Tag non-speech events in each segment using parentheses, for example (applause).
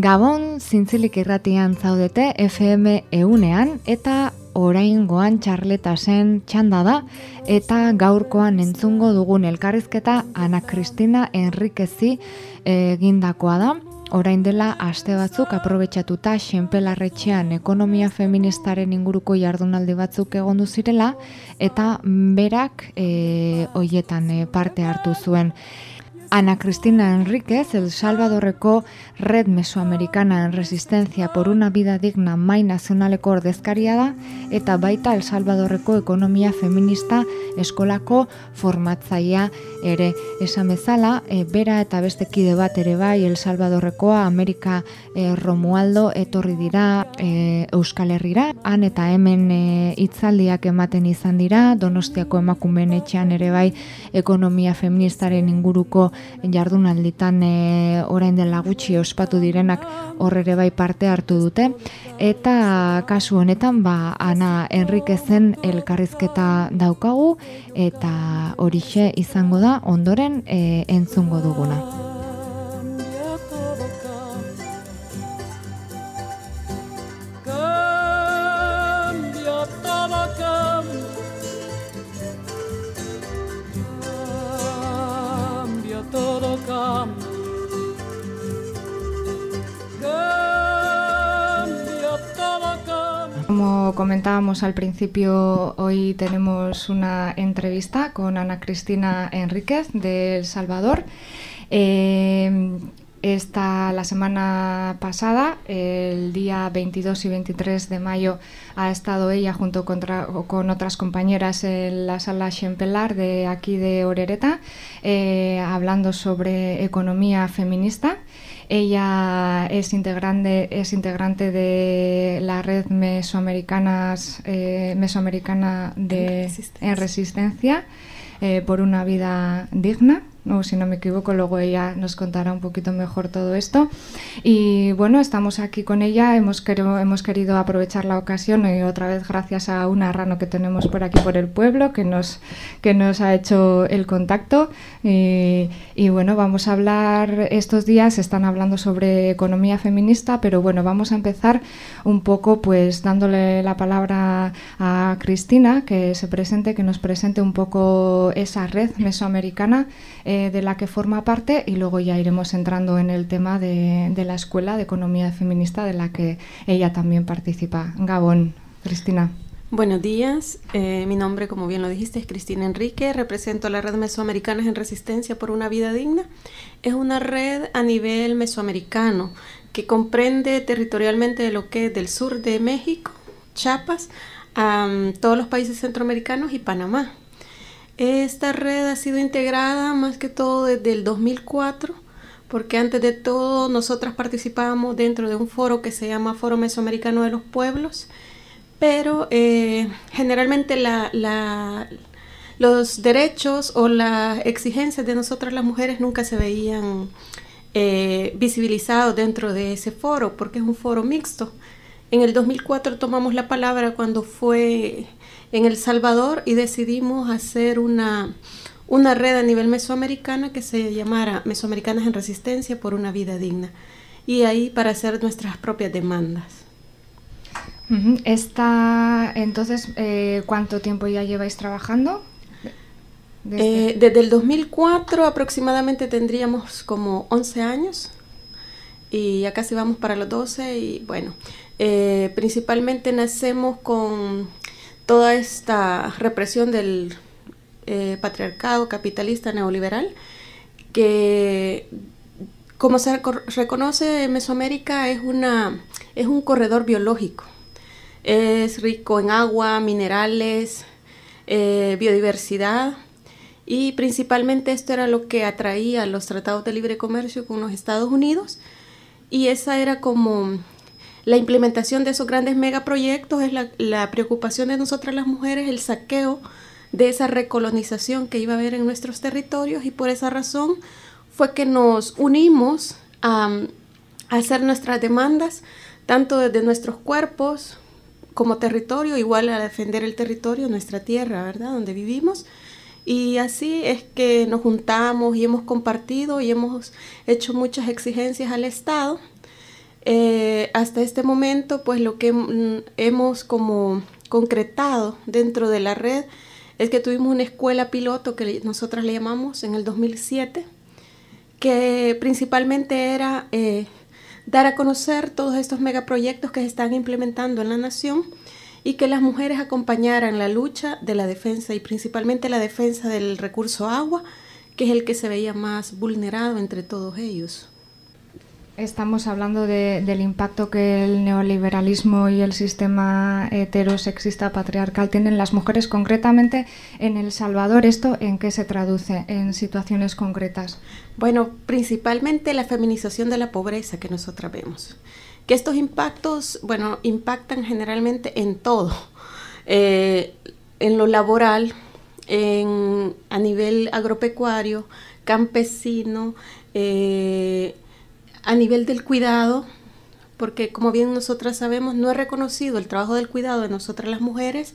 Gabon zintzilik irratian zaudete FM eunean eta oraingoan txarleta zen txanda da eta gaurkoan entzungo dugun elkarrizketa Ana Cristina Enriquezi egindakoa da. Orain dela aste batzuk aprobetxatuta xenpelarretxean ekonomia feministaren inguruko jardunaldi batzuk egondu zirela eta berak e, hoietan e, parte hartu zuen. Ana Cristina Enríquez, El Salvadorreko Red Mesoamericana en Resistencia por una Vida Digna mai nazionaleko ordezkaria da, eta baita El Salvadorreko ekonomia feminista eskolako formatzaia ere. Esan bezala, e, bera eta beste kide bat ere bai El Salvadorrekoa Amerika e, Romualdo etorri dira e, Euskal Herrira, han eta hemen e, itzaldiak ematen izan dira, Donostiako emakumeen etxean ere bai ekonomia feministaren inguruko jardunalditan e, orain dela gutxi ospatu direnak horre bai parte hartu dute eta kasu honetan ba Ana Enriquezen elkarrizketa daukagu eta horixe izango da ondoren e, entzungo duguna. Como comentábamos al principio, hoy tenemos una entrevista con Ana Cristina Enríquez de El Salvador. Eh, esta, la semana pasada, el día 22 y 23 de mayo, ha estado ella junto con otras compañeras en la sala Xempelar de aquí de Orereta, eh, hablando sobre economía feminista. Ella es integrante, es integrante de la red mesoamericanas, eh, mesoamericana de, en resistencia, eh, por una vida digna o si no me equivoco, luego ella nos contará un poquito mejor todo esto. Y bueno, estamos aquí con ella, hemos, querido, hemos querido aprovechar la ocasión y otra vez gracias a una rano que tenemos por aquí por el pueblo que nos, que nos ha hecho el contacto. Y, y bueno, vamos a hablar, estos días están hablando sobre economía feminista, pero bueno, vamos a empezar un poco pues dándole la palabra a Cristina, que se presente, que nos presente un poco esa red mesoamericana. Eh, de la que forma parte y luego ya iremos entrando en el tema de, la Escuela de Economía Feminista de la que ella también participa. Gabón, Cristina. Buenos días, eh, mi nombre, como bien lo dijiste, es Cristina Enrique, represento a la Red Mesoamericanas en Resistencia por una Vida Digna. Es una red a nivel mesoamericano que comprende territorialmente lo que es del sur de México, Chiapas, todos los países centroamericanos y Panamá. Esta red ha sido integrada más que todo desde el 2004, porque antes de todo nosotras participábamos dentro de un foro que se llama Foro Mesoamericano de los Pueblos, pero eh, generalmente los derechos o las exigencias de nosotras las mujeres nunca se veían eh, visibilizados dentro de ese foro, porque es un foro mixto. En el 2004 tomamos la palabra cuando fue en El Salvador y decidimos hacer una, una red a nivel mesoamericana que se llamara Mesoamericanas en Resistencia por una Vida Digna. Y ahí para hacer nuestras propias demandas. Esta, entonces, eh, ¿cuánto tiempo ya lleváis trabajando? Desde... Eh, desde el 2004 aproximadamente tendríamos como 11 años y ya casi vamos para los 12 y bueno, eh, principalmente nacemos con toda esta represión del eh, patriarcado capitalista neoliberal, que como se reconoce Mesoamérica es, una, es un corredor biológico. Es rico en agua, minerales, eh, biodiversidad y principalmente esto era lo que atraía los tratados de libre comercio con los Estados Unidos y esa era como la implementación de esos grandes megaproyectos es la, preocupación de nosotras las mujeres, el saqueo de esa recolonización que iba a haber en nuestros territorios y por esa razón fue que nos unimos a, hacer nuestras demandas, tanto desde nuestros cuerpos como territorio, igual a defender el territorio, nuestra tierra, ¿verdad? Donde vivimos. Y así es que nos juntamos y hemos compartido y hemos hecho muchas exigencias al Estado eh, hasta este momento, pues lo que hemos como concretado dentro de la red es que tuvimos una escuela piloto que nosotras le llamamos en el 2007, que principalmente era eh, dar a conocer todos estos megaproyectos que se están implementando en la nación y que las mujeres acompañaran la lucha de la defensa y principalmente la defensa del recurso agua, que es el que se veía más vulnerado entre todos ellos. Estamos hablando del impacto que el neoliberalismo y el sistema heterosexista patriarcal tienen en las mujeres, concretamente en El Salvador. ¿Esto en qué se traduce en situaciones concretas? Bueno, principalmente la feminización de la pobreza que nosotras vemos. Que estos impactos, bueno, impactan generalmente en todo, eh, en lo laboral, en, a nivel agropecuario, campesino, eh, a nivel del cuidado, porque como bien nosotras sabemos, no es reconocido el trabajo del cuidado de nosotras las mujeres,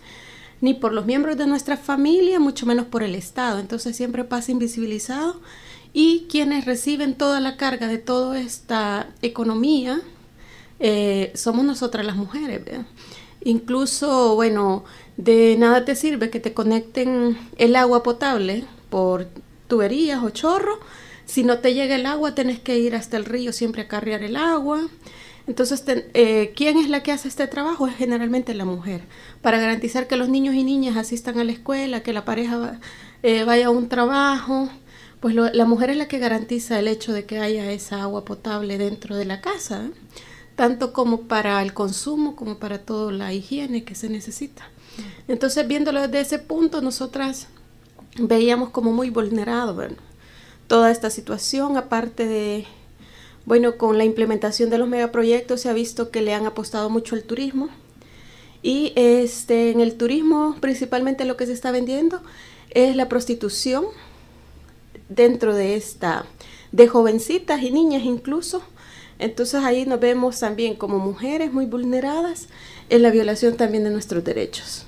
ni por los miembros de nuestra familia, mucho menos por el Estado. Entonces siempre pasa invisibilizado y quienes reciben toda la carga de toda esta economía eh, somos nosotras las mujeres. Incluso, bueno, de nada te sirve que te conecten el agua potable por tuberías o chorro si no te llega el agua, tenés que ir hasta el río siempre a carrear el agua. Entonces, eh, ¿quién es la que hace este trabajo? Es generalmente la mujer, para garantizar que los niños y niñas asistan a la escuela, que la pareja eh, vaya a un trabajo. Pues la mujer es la que garantiza el hecho de que haya esa agua potable dentro de la casa, tanto como para el consumo como para toda la higiene que se necesita. Entonces, viéndolo desde ese punto, nosotras veíamos como muy vulnerado, ¿verdad? Toda esta situación, aparte de, bueno, con la implementación de los megaproyectos se ha visto que le han apostado mucho al turismo. Y este, en el turismo principalmente lo que se está vendiendo es la prostitución dentro de esta, de jovencitas y niñas incluso. Entonces ahí nos vemos también como mujeres muy vulneradas en la violación también de nuestros derechos.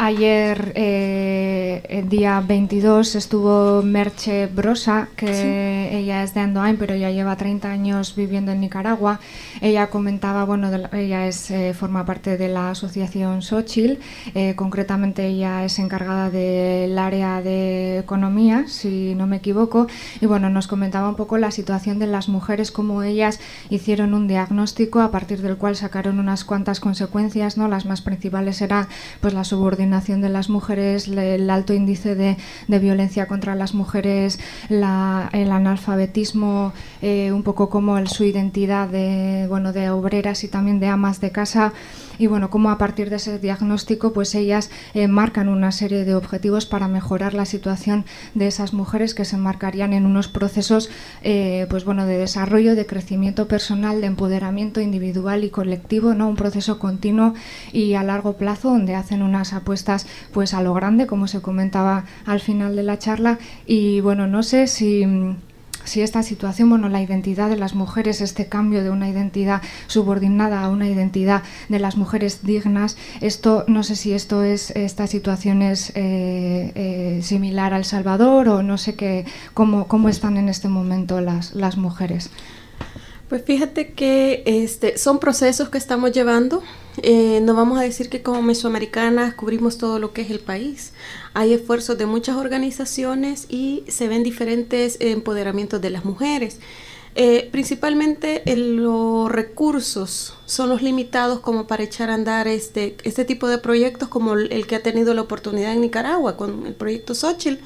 Ayer, eh, el día 22, estuvo Merche Brosa, que ella es de Andoain, pero ya lleva 30 años viviendo en Nicaragua. Ella comentaba, bueno, ella es, eh, forma parte de la asociación Xochil, eh, concretamente ella es encargada del área de economía, si no me equivoco, y bueno, nos comentaba un poco la situación de las mujeres, cómo ellas hicieron un diagnóstico a partir del cual sacaron unas cuantas consecuencias, ¿no? Las más principales era pues la subordinación de las mujeres, el alto índice de, violencia contra las mujeres, el analfabetismo, eh, un poco como su identidad de, bueno, de obreras y también de amas de casa y bueno, como a partir de ese diagnóstico pues ellas eh, marcan una serie de objetivos para mejorar la situación de esas mujeres que se marcarían en unos procesos eh, pues bueno, de desarrollo, de crecimiento personal, de empoderamiento individual y colectivo, ¿no? un proceso continuo y a largo plazo donde hacen unas apuestas pues a lo grande, como se comentaba al final de la charla y bueno, no sé si si esta situación, bueno, la identidad de las mujeres, este cambio de una identidad subordinada a una identidad de las mujeres dignas, esto, no sé si esto es, esta situación es eh, eh, similar al Salvador o no sé qué, cómo, cómo están en este momento las, las mujeres. Pues fíjate que este, son procesos que estamos llevando. Eh, no vamos a decir que como mesoamericanas cubrimos todo lo que es el país. Hay esfuerzos de muchas organizaciones y se ven diferentes empoderamientos de las mujeres. Eh, principalmente los recursos son los limitados como para echar a andar este, este tipo de proyectos como el, que ha tenido la oportunidad en Nicaragua con el proyecto Xochitl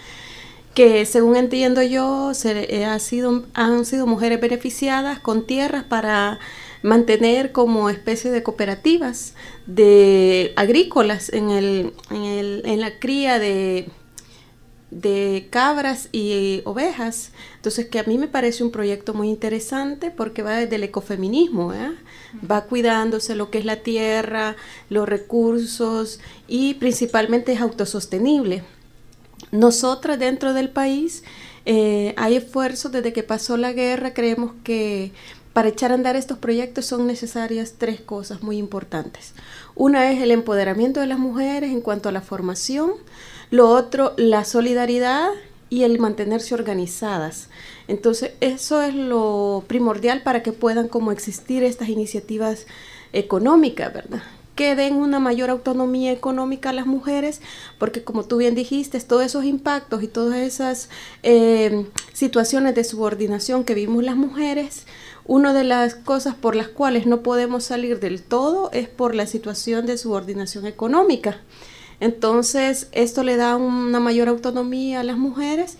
que según entiendo yo se, eh, ha sido, han sido mujeres beneficiadas con tierras para mantener como especie de cooperativas de agrícolas en, el, en, el, en la cría de, de cabras y ovejas. Entonces, que a mí me parece un proyecto muy interesante porque va desde el ecofeminismo, ¿eh? va cuidándose lo que es la tierra, los recursos y principalmente es autosostenible. Nosotras dentro del país eh, hay esfuerzos desde que pasó la guerra, creemos que para echar a andar estos proyectos son necesarias tres cosas muy importantes. Una es el empoderamiento de las mujeres en cuanto a la formación, lo otro la solidaridad y el mantenerse organizadas. Entonces, eso es lo primordial para que puedan como existir estas iniciativas económicas, ¿verdad? Que den una mayor autonomía económica a las mujeres, porque como tú bien dijiste, todos esos impactos y todas esas eh, situaciones de subordinación que vimos las mujeres, una de las cosas por las cuales no podemos salir del todo es por la situación de subordinación económica. Entonces, esto le da una mayor autonomía a las mujeres,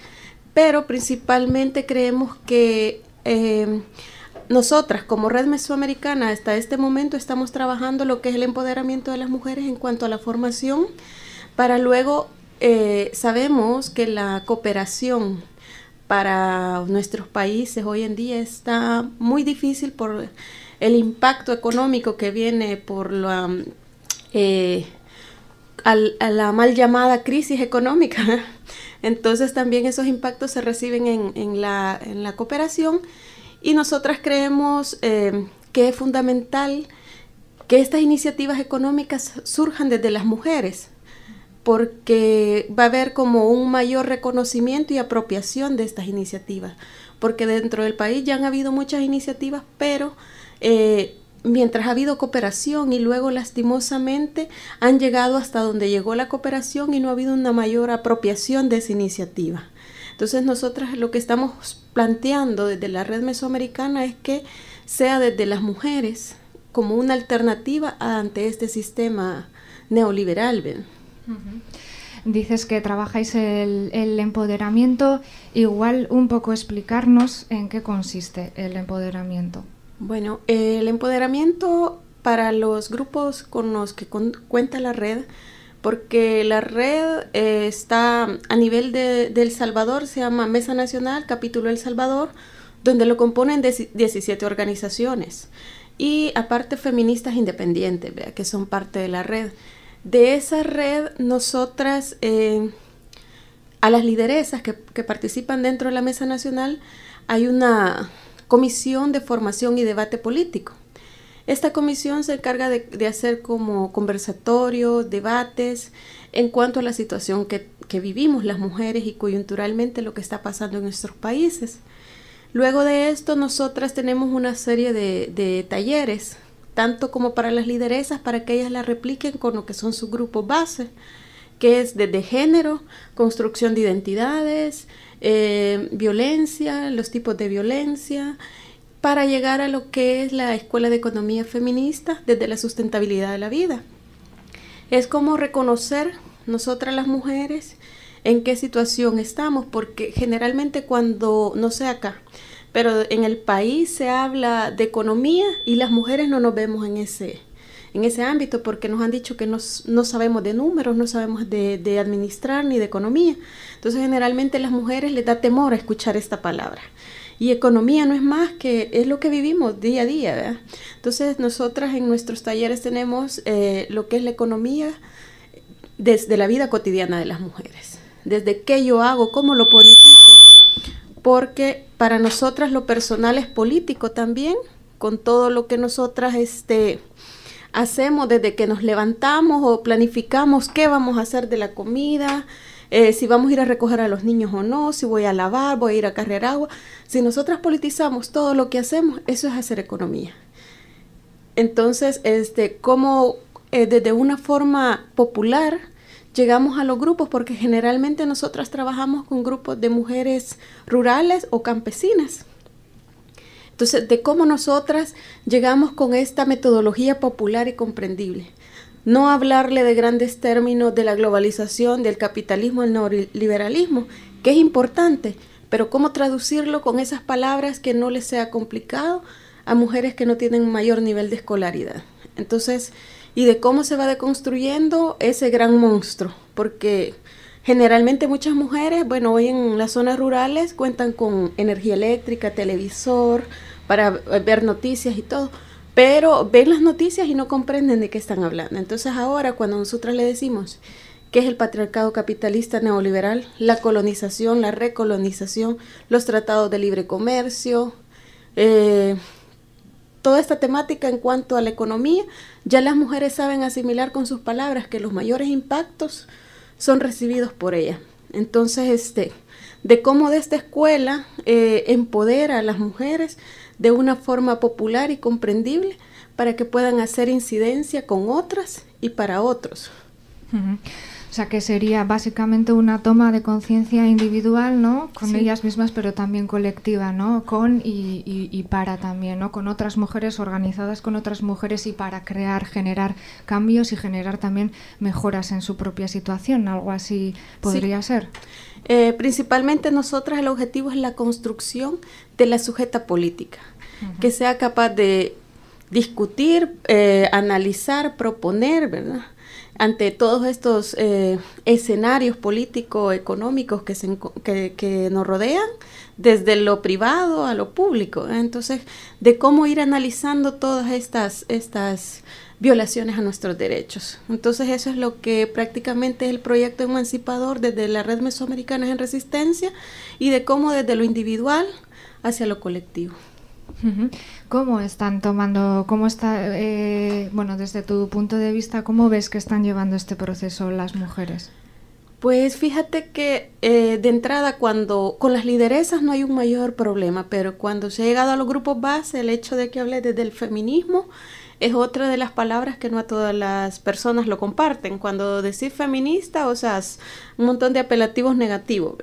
pero principalmente creemos que eh, nosotras como red mesoamericana hasta este momento estamos trabajando lo que es el empoderamiento de las mujeres en cuanto a la formación, para luego eh, sabemos que la cooperación para nuestros países hoy en día está muy difícil por el impacto económico que viene por la... Eh, mal llamada crisis económica. (laughs) Entonces también esos impactos se reciben en, la, cooperación y nosotras creemos eh, que es fundamental que estas iniciativas económicas surjan desde las mujeres, porque va a haber como un mayor reconocimiento y apropiación de estas iniciativas, porque dentro del país ya han habido muchas iniciativas, pero eh, mientras ha habido cooperación y luego lastimosamente han llegado hasta donde llegó la cooperación y no ha habido una mayor apropiación de esa iniciativa. Entonces nosotras lo que estamos planteando desde la red mesoamericana es que sea desde las mujeres como una alternativa ante este sistema neoliberal. Dices que trabajáis el, el, empoderamiento, igual un poco explicarnos en qué consiste el empoderamiento. Bueno, el empoderamiento para los grupos con los que cuenta la red, porque la red eh, está a nivel de, El Salvador, se llama Mesa Nacional, capítulo El Salvador, donde lo componen 17 organizaciones y aparte feministas independientes, que son parte de la red. De esa red, nosotras, eh, a las lideresas que participan dentro de la Mesa Nacional, hay una Comisión de Formación y Debate Político. Esta comisión se encarga de, hacer como conversatorios, debates en cuanto a la situación que, vivimos las mujeres y coyunturalmente lo que está pasando en nuestros países. Luego de esto, nosotras tenemos una serie de, de talleres, tanto como para las lideresas, para que ellas la repliquen con lo que son sus grupos base, que es desde género, construcción de identidades, eh, violencia, los tipos de violencia, para llegar a lo que es la Escuela de Economía Feminista desde la sustentabilidad de la vida. Es como reconocer nosotras las mujeres en qué situación estamos, porque generalmente cuando, no sé acá, pero en el país se habla de economía y las mujeres no nos vemos en ese, en ese ámbito porque nos han dicho que no, sabemos de números, no sabemos de, administrar ni de economía. Entonces generalmente las mujeres les da temor a escuchar esta palabra. Y economía no es más que es lo que vivimos día a día. Entonces nosotras en nuestros talleres tenemos eh, lo que es la economía desde la vida cotidiana de las mujeres. Desde qué yo hago, cómo lo politizo. Porque para nosotras lo personal es político también, con todo lo que nosotras este, hacemos desde que nos levantamos o planificamos qué vamos a hacer de la comida, eh, si vamos a ir a recoger a los niños o no, si voy a lavar, voy a ir a cargar agua. Si nosotras politizamos todo lo que hacemos, eso es hacer economía. Entonces, este, como eh, desde una forma popular llegamos a los grupos, porque generalmente nosotras trabajamos con grupos de mujeres rurales o campesinas. Entonces, de cómo nosotras llegamos con esta metodología popular y comprendible. No hablarle de grandes términos de la globalización, del capitalismo, el neoliberalismo, que es importante, pero cómo traducirlo con esas palabras que no les sea complicado a mujeres que no tienen mayor nivel de escolaridad. Entonces, y de cómo se va deconstruyendo ese gran monstruo, porque generalmente muchas mujeres, bueno, hoy en las zonas rurales cuentan con energía eléctrica, televisor, para ver noticias y todo, pero ven las noticias y no comprenden de qué están hablando. Entonces ahora cuando nosotras le decimos que es el patriarcado capitalista neoliberal, la colonización, la recolonización, los tratados de libre comercio, eh, toda esta temática en cuanto a la economía, ya las mujeres saben asimilar con sus palabras que los mayores impactos son recibidos por ellas. Entonces, este, de cómo de esta escuela eh, empodera a las mujeres de una forma popular y comprendible para que puedan hacer incidencia con otras y para otros. O sea, que sería básicamente una toma de conciencia individual, ¿no? Con ellas mismas, pero también colectiva, ¿no? Con y, y, para también, ¿no? Con otras mujeres, organizadas con otras mujeres y para crear, generar cambios y generar también mejoras en su propia situación. Algo así podría ser. Eh, principalmente nosotras el objetivo es la construcción de la sujeta política, que sea capaz de discutir, eh, analizar, proponer, ¿verdad? Ante todos estos eh, escenarios político-económicos que, que, nos rodean, desde lo privado a lo público. Entonces, de cómo ir analizando todas estas, estas violaciones a nuestros derechos. Entonces, eso es lo que prácticamente es el proyecto emancipador desde la Red Mesoamericana en Resistencia y de cómo desde lo individual hacia lo colectivo. ¿Cómo están tomando, cómo está, eh, bueno, desde tu punto de vista, cómo ves que están llevando este proceso las mujeres? Pues fíjate que eh, de entrada cuando con las lideresas no hay un mayor problema, pero cuando se ha llegado a los grupos base, el hecho de que hable desde el feminismo es otra de las palabras que no a todas las personas lo comparten. Cuando decís feminista, o sea, un montón de apelativos negativos.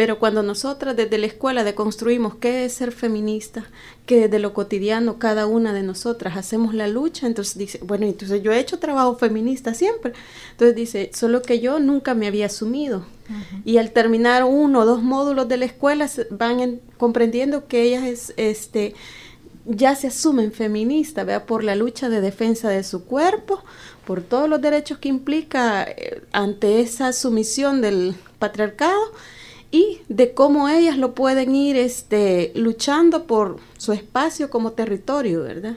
Pero cuando nosotras desde la escuela deconstruimos qué es ser feminista, que desde lo cotidiano cada una de nosotras hacemos la lucha, entonces dice, bueno, entonces yo he hecho trabajo feminista siempre. Entonces dice, solo que yo nunca me había asumido. Y al terminar uno o dos módulos de la escuela van comprendiendo que ellas es, este, ya se asumen feministas, vea por la lucha de defensa de su cuerpo, por todos los derechos que implica eh, ante esa sumisión del patriarcado y de cómo ellas lo pueden ir este, luchando por su espacio como territorio, ¿verdad?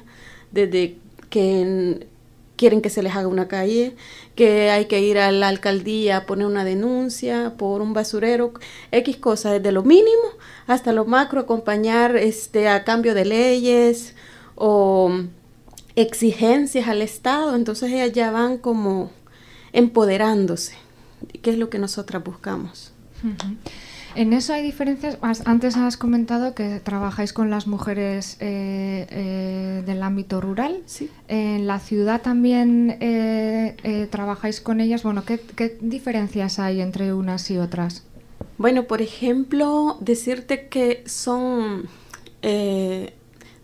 Desde que quieren que se les haga una calle, que hay que ir a la alcaldía a poner una denuncia por un basurero, X cosas, desde lo mínimo hasta lo macro, acompañar este, a cambio de leyes o exigencias al Estado, entonces ellas ya van como empoderándose, que es lo que nosotras buscamos. En eso hay diferencias. Antes has comentado que trabajáis con las mujeres eh, eh, del ámbito rural. Sí. En la ciudad también eh, trabajáis con ellas. Bueno, ¿qué, ¿qué, diferencias hay entre unas y otras? Bueno, por ejemplo, decirte que son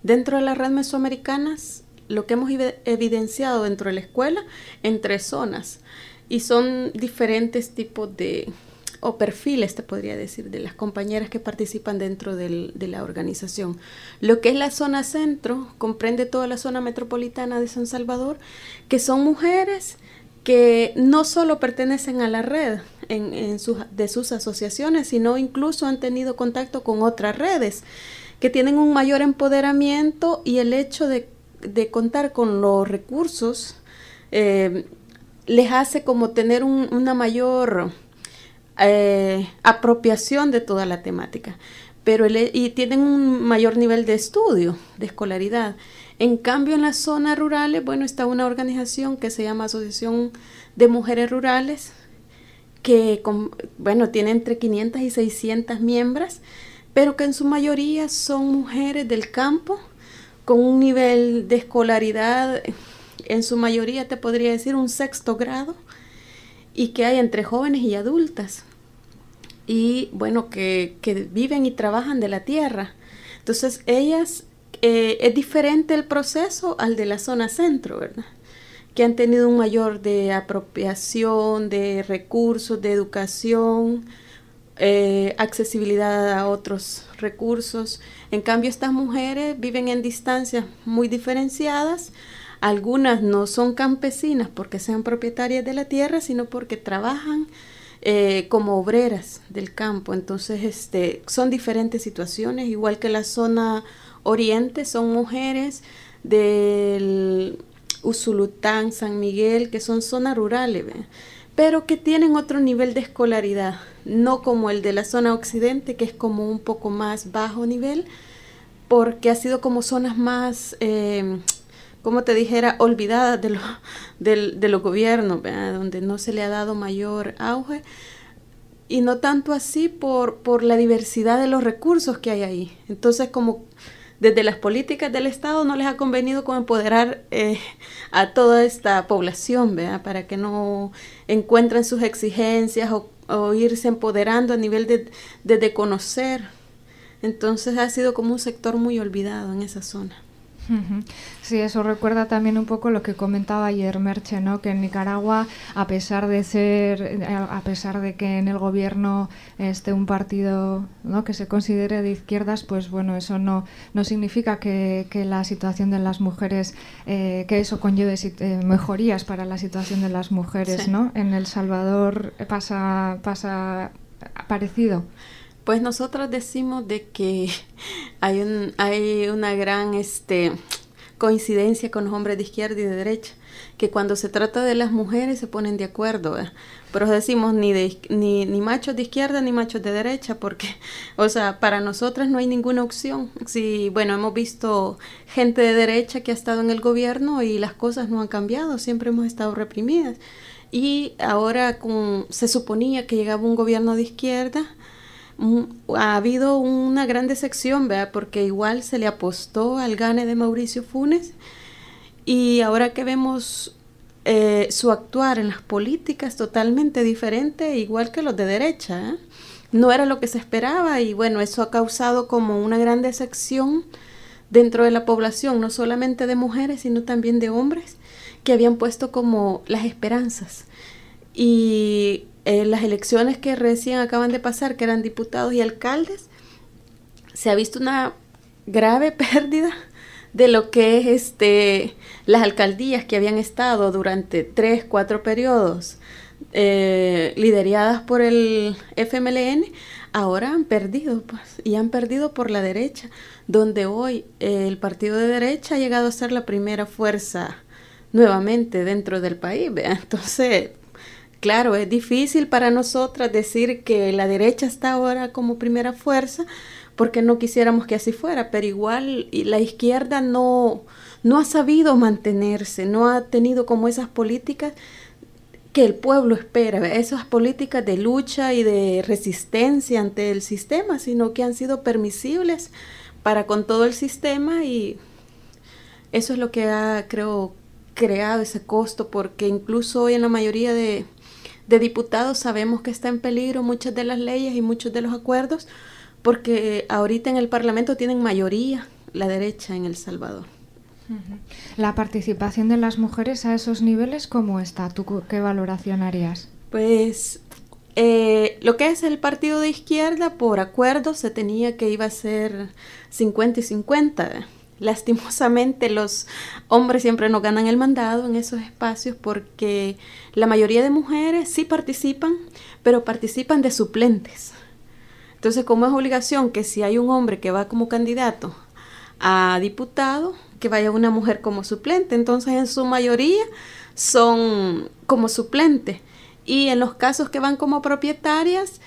dentro de la red mesoamericanas lo que hemos evidenciado dentro de la escuela en tres zonas y son diferentes tipos de o perfiles, te podría decir, de las compañeras que participan dentro del, de la organización. Lo que es la zona centro comprende toda la zona metropolitana de San Salvador, que son mujeres que no solo pertenecen a la red en, en de sus asociaciones, sino incluso han tenido contacto con otras redes que tienen un mayor empoderamiento y el hecho de, de contar con los recursos eh, les hace como tener un, una mayor eh, apropiación de toda la temática. Pero y tienen un mayor nivel de estudio, de escolaridad. En cambio, en las zonas rurales, bueno, está una organización que se llama Asociación de Mujeres Rurales, que, bueno, tiene entre 500 y 600 miembros, pero que en su mayoría son mujeres del campo, con un nivel de escolaridad, en su mayoría te podría decir un sexto grado, y que hay entre jóvenes y adultas y bueno, que, viven y trabajan de la tierra. Entonces, ellas, eh, es diferente el proceso al de la zona centro, ¿verdad? Que han tenido un mayor de apropiación de recursos, de educación, eh, accesibilidad a otros recursos. En cambio, estas mujeres viven en distancias muy diferenciadas. Algunas no son campesinas porque sean propietarias de la tierra, sino porque trabajan eh, como obreras del campo. Entonces, este, son diferentes situaciones, igual que la zona oriente, son mujeres del Usulután, San Miguel, que son zonas rurales, pero que tienen otro nivel de escolaridad, no como el de la zona occidente, que es como un poco más bajo nivel, porque ha sido como zonas más... Eh, como te dijera, olvidada de, lo, de, los gobiernos, donde no se le ha dado mayor auge. y no tanto así por, por la diversidad de los recursos que hay ahí. Entonces, como desde las políticas del Estado no les ha convenido como empoderar eh, a toda esta población, ¿verdad? Para que no encuentren sus exigencias o, irse empoderando a nivel de, de conocer. Entonces ha sido como un sector muy olvidado en esa zona. Sí, eso recuerda también un poco lo que comentaba ayer Merche, ¿no? Que en Nicaragua, a pesar de ser, a pesar de que en el gobierno esté un partido ¿no? que se considere de izquierdas, pues bueno, eso no, no significa que, la situación de las mujeres, eh, que eso conlleve eh, mejorías para la situación de las mujeres, ¿no? En El Salvador pasa, pasa parecido. Pues nosotros decimos de que (laughs) hay, un, hay una gran este, coincidencia con los hombres de izquierda y de derecha, que cuando se trata de las mujeres se ponen de acuerdo, pero decimos ni, de, ni, ni machos de izquierda ni machos de derecha, porque, (laughs) o sea, para nosotras no hay ninguna opción. Si, bueno, hemos visto gente de derecha que ha estado en el gobierno y las cosas no han cambiado, siempre hemos estado reprimidas. Y ahora se suponía que llegaba un gobierno de izquierda, ha habido una gran decepción, ¿verdad? Porque igual se le apostó al gane de Mauricio Funes y ahora que vemos eh, su actuar en las políticas totalmente diferente, igual que los de derecha, ¿eh? no era lo que se esperaba y bueno, eso ha causado como una gran decepción dentro de la población, no solamente de mujeres, sino también de hombres que habían puesto como las esperanzas. Y en las elecciones que recién acaban de pasar, que eran diputados y alcaldes, se ha visto una grave (laughs) pérdida de lo que es este las alcaldías que habían estado durante tres, cuatro periodos eh, lideradas por el FMLN, ahora han perdido, pues, y han perdido por la derecha, donde hoy el partido de derecha ha llegado a ser la primera fuerza nuevamente dentro del país. Entonces, Claro, es difícil para nosotras decir que la derecha está ahora como primera fuerza porque no quisiéramos que así fuera, pero igual la izquierda no, no ha sabido mantenerse, no ha tenido como esas políticas que el pueblo espera, esas políticas de lucha y de resistencia ante el sistema, sino que han sido permisibles para con todo el sistema y eso es lo que ha, creo, creado ese costo, porque incluso hoy en la mayoría de, de diputados sabemos que está en peligro muchas de las leyes y muchos de los acuerdos porque ahorita en el Parlamento tienen mayoría la derecha en El Salvador. La participación de las mujeres a esos niveles, ¿cómo está? ¿Tú qué valoración harías? Pues eh, lo que es el partido de izquierda, por acuerdo, se tenía que iba a ser 50 y 50 lastimosamente los hombres siempre no ganan el mandado en esos espacios porque la mayoría de mujeres sí participan, pero participan de suplentes. Entonces, como es obligación que si hay un hombre que va como candidato a diputado, que vaya una mujer como suplente, entonces en su mayoría son como suplente. Y en los casos que van como propietarias,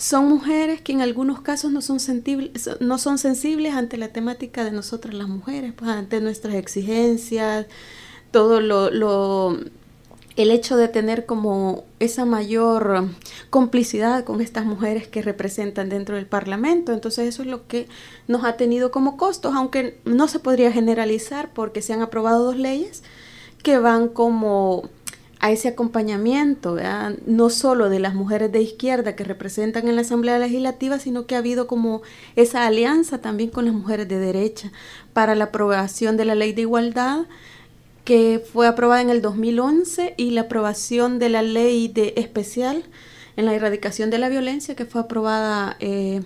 son mujeres que en algunos casos no son, sensibles, no son sensibles ante la temática de nosotras las mujeres, pues ante nuestras exigencias, todo lo, lo, el hecho de tener como esa mayor complicidad con estas mujeres que representan dentro del Parlamento. Entonces eso es lo que nos ha tenido como costos, aunque no se podría generalizar porque se han aprobado dos leyes que van como a ese acompañamiento, no solo de las mujeres de izquierda que representan en la Asamblea Legislativa, sino que ha habido como esa alianza también con las mujeres de derecha para la aprobación de la ley de igualdad que fue aprobada en el 2011 y la aprobación de la ley de especial en la erradicación de la violencia que fue aprobada eh,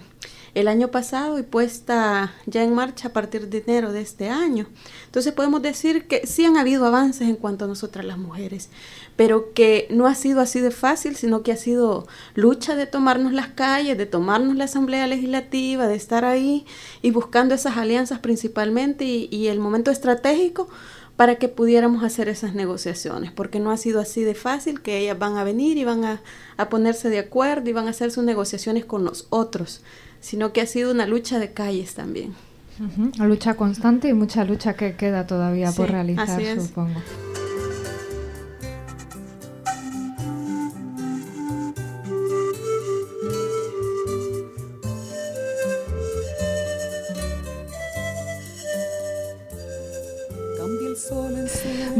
el año pasado y puesta ya en marcha a partir de enero de este año. Entonces podemos decir que sí han habido avances en cuanto a nosotras las mujeres, pero que no ha sido así de fácil, sino que ha sido lucha de tomarnos las calles, de tomarnos la Asamblea Legislativa, de estar ahí y buscando esas alianzas principalmente y, el momento estratégico para que pudiéramos hacer esas negociaciones, porque no ha sido así de fácil que ellas van a venir y van a, a ponerse de acuerdo y van a hacer sus negociaciones con los otros, sino que ha sido una lucha de calles también. Una lucha constante y mucha lucha que queda todavía por realizar, supongo.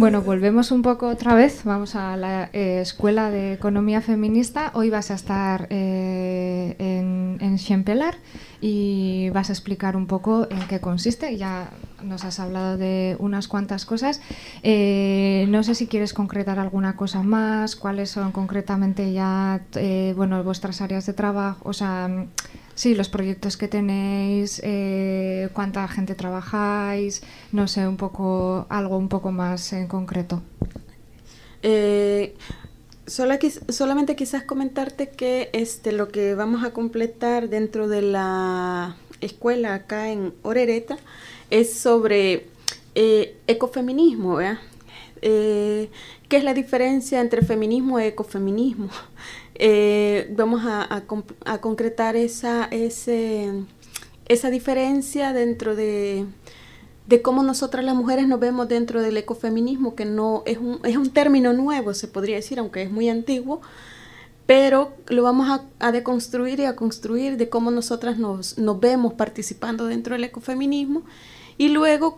Bueno, volvemos un poco otra vez. Vamos a la eh, Escuela de Economía Feminista. Hoy vas a estar eh, en, en y vas a explicar un poco en qué consiste. Ya nos has hablado de unas cuantas cosas. Eh, no sé si quieres concretar alguna cosa más, cuáles son concretamente ya bueno, vuestras áreas de trabajo, o sea, sí, los proyectos que tenéis, cuánta gente trabajáis, no sé, un poco algo un poco más en concreto. Eh, solamente quizás comentarte que este, lo que vamos a completar dentro de la escuela acá en Orereta es sobre eh, ecofeminismo, eh, ¿Qué es la diferencia entre feminismo y ecofeminismo? (laughs) vamos a, concretar esa, esa diferencia dentro de de cómo nosotras las mujeres nos vemos dentro del ecofeminismo, que no es un, es un término nuevo, se podría decir, aunque es muy antiguo, pero lo vamos a, a deconstruir y a construir de cómo nosotras nos, nos, vemos participando dentro del ecofeminismo y luego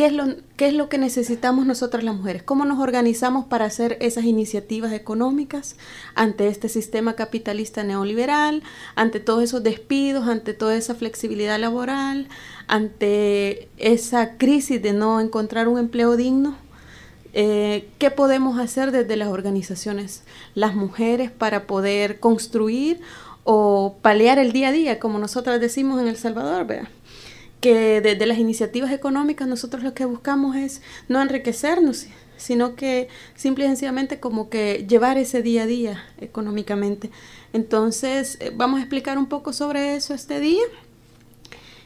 ¿Qué es, lo, ¿Qué es lo que necesitamos nosotras las mujeres? ¿Cómo nos organizamos para hacer esas iniciativas económicas ante este sistema capitalista neoliberal, ante todos esos despidos, ante toda esa flexibilidad laboral, ante esa crisis de no encontrar un empleo digno? Eh, ¿Qué podemos hacer desde las organizaciones, las mujeres, para poder construir o paliar el día a día, como nosotras decimos en El Salvador? ¿verdad? Que desde las iniciativas económicas nosotros lo que buscamos es no enriquecernos, sino que simple y sencillamente como que llevar ese día a día económicamente. Entonces, eh, vamos a explicar un poco sobre eso este día.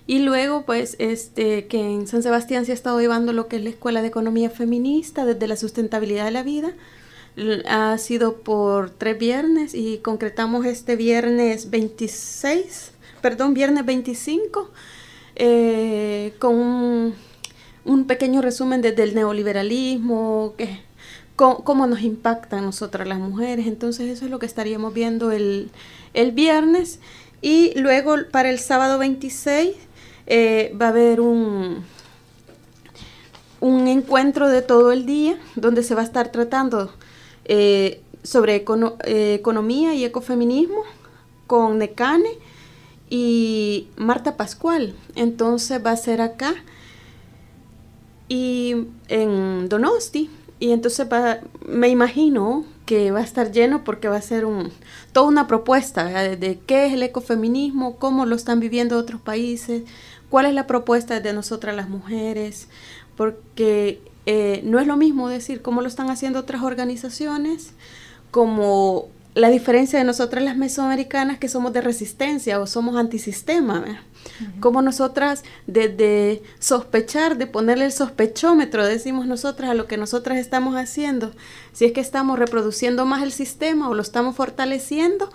Y luego, pues, este, que en San Sebastián se ha estado llevando lo que es la Escuela de Economía Feminista desde la sustentabilidad de la vida. Ha sido por tres viernes y concretamos este viernes 26, perdón, viernes 25 eh, con un, pequeño resumen desde el neoliberalismo, que, cómo, nos impacta a nosotras las mujeres. Entonces eso es lo que estaríamos viendo el, viernes. Y luego para el sábado 26 eh, va a haber un, un encuentro de todo el día donde se va a estar tratando eh, sobre economía y ecofeminismo con Necane y Marta Pascual. Entonces va a ser acá y en Donosti. Y entonces me imagino que va a estar lleno porque va a ser un, toda una propuesta de, qué es el ecofeminismo, cómo lo están viviendo otros países, cuál es la propuesta de nosotras las mujeres, porque eh, no es lo mismo decir cómo lo están haciendo otras organizaciones, como la diferencia de nosotras las mesoamericanas que somos de resistencia o somos antisistema, como nosotras desde sospechar, de ponerle el sospechómetro, decimos nosotras a lo que nosotras estamos haciendo, si es que estamos reproduciendo más el sistema o lo estamos fortaleciendo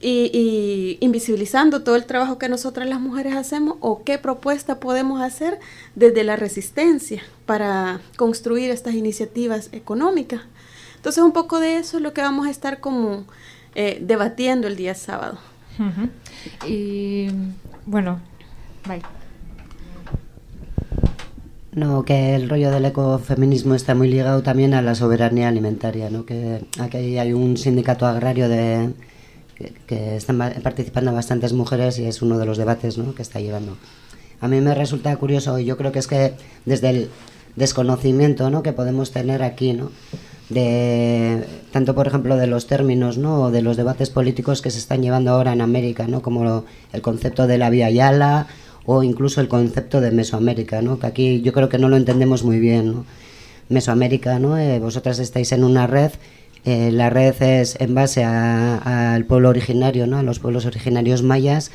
y, y invisibilizando todo el trabajo que nosotras las mujeres hacemos o qué propuesta podemos hacer desde la resistencia para construir estas iniciativas económicas. Entonces un poco de eso es lo que vamos a estar como eh, debatiendo el día sábado. Y bueno, bye. No, que el rollo del ecofeminismo está muy ligado también a la soberanía alimentaria, ¿no? Que aquí hay un sindicato agrario de que, están participando bastantes mujeres y es uno de los debates ¿no? que está llevando. A mí me resulta curioso y yo creo que es que desde el desconocimiento ¿no? que podemos tener aquí, ¿no? De tanto por ejemplo de los términos ¿no? o de los debates políticos que se están llevando ahora en América, ¿no? como el concepto de la vía Yala o incluso el concepto de Mesoamérica, ¿no? que aquí yo creo que no lo entendemos muy bien. ¿no? Mesoamérica, ¿no? Eh, vosotras estáis en una red, eh, la red es en base al pueblo originario, ¿no? a los pueblos originarios mayas,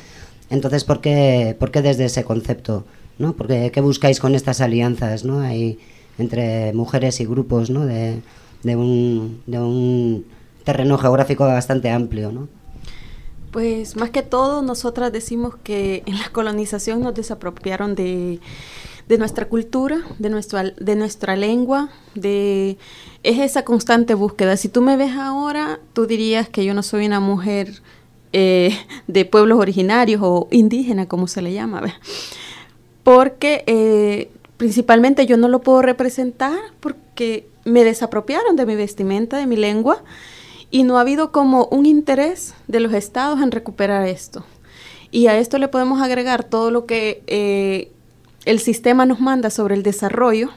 entonces ¿por qué, por qué desde ese concepto? ¿no? Porque, ¿Qué buscáis con estas alianzas ¿no? Hay entre mujeres y grupos ¿no? de, de un, de un terreno geográfico bastante amplio, ¿no? Pues más que todo nosotras decimos que en la colonización nos desapropiaron de, de nuestra cultura, de nuestra, de nuestra lengua, de es esa constante búsqueda. Si tú me ves ahora, tú dirías que yo no soy una mujer eh, de pueblos originarios o indígena, como se le llama, porque eh, principalmente yo no lo puedo representar porque me desapropiaron de mi vestimenta, de mi lengua, y no ha habido como un interés de los estados en recuperar esto. Y a esto le podemos agregar todo lo que eh, el sistema nos manda sobre el desarrollo,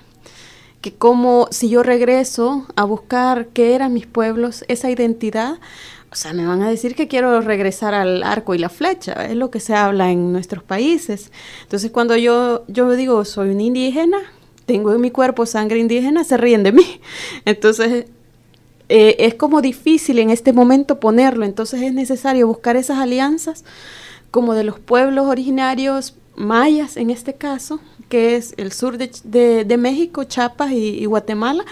que como si yo regreso a buscar qué eran mis pueblos, esa identidad, o sea, me van a decir que quiero regresar al arco y la flecha, es lo que se habla en nuestros países. Entonces, cuando yo, yo digo soy un indígena, tengo en mi cuerpo sangre indígena, se ríen de mí. (laughs) Entonces, eh, es como difícil en este momento ponerlo, entonces es necesario buscar esas alianzas como de los pueblos originarios mayas en este caso, que es el sur de, México, Chiapas y, Guatemala,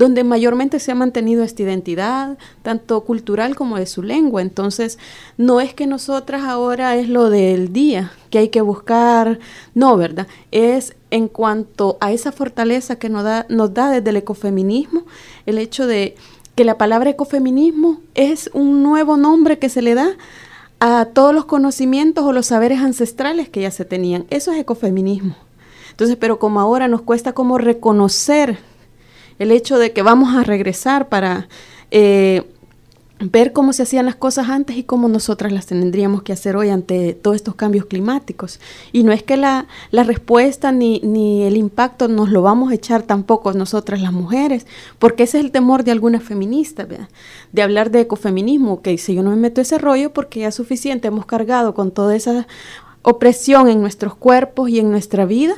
donde mayormente se ha mantenido esta identidad, tanto cultural como de su lengua. Entonces, no es que nosotras ahora es lo del día, que hay que buscar, no, ¿verdad? Es en cuanto a esa fortaleza que nos da, nos da desde el ecofeminismo, el hecho de que la palabra ecofeminismo es un nuevo nombre que se le da a todos los conocimientos o los saberes ancestrales que ya se tenían. Eso es ecofeminismo. Entonces, pero como ahora nos cuesta como reconocer el hecho de que vamos a regresar para eh, ver cómo se hacían las cosas antes y cómo nosotras las tendríamos que hacer hoy ante todos estos cambios climáticos. Y no es que la, la respuesta ni, ni, el impacto nos lo vamos a echar tampoco nosotras las mujeres, porque ese es el temor de algunas feministas, de hablar de ecofeminismo, que si yo no me meto ese rollo porque ya es suficiente, hemos cargado con toda esa opresión en nuestros cuerpos y en nuestra vida,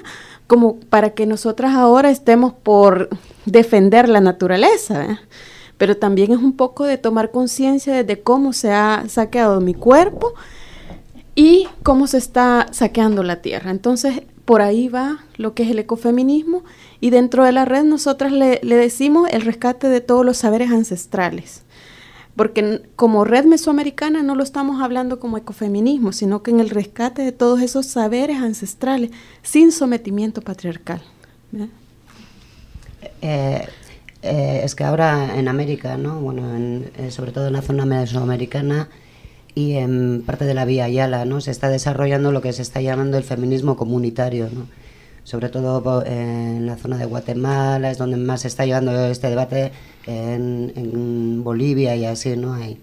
como para que nosotras ahora estemos por defender la naturaleza pero también es un poco de tomar conciencia de cómo se ha saqueado mi cuerpo y cómo se está saqueando la tierra. Entonces, por ahí va lo que es el ecofeminismo y dentro de la red nosotras le, decimos el rescate de todos los saberes ancestrales. Porque como red mesoamericana no lo estamos hablando como ecofeminismo, sino que en el rescate de todos esos saberes ancestrales sin sometimiento patriarcal. Eh, eh, es que ahora en América, ¿no? bueno, eh, sobre todo en la zona mesoamericana y en parte de la Vía Yala, ¿no? se está desarrollando lo que se está llamando el feminismo comunitario. ¿no? Sobre todo en la zona de Guatemala es donde más se está llevando este debate, en, Bolivia y así, ¿no? Hay.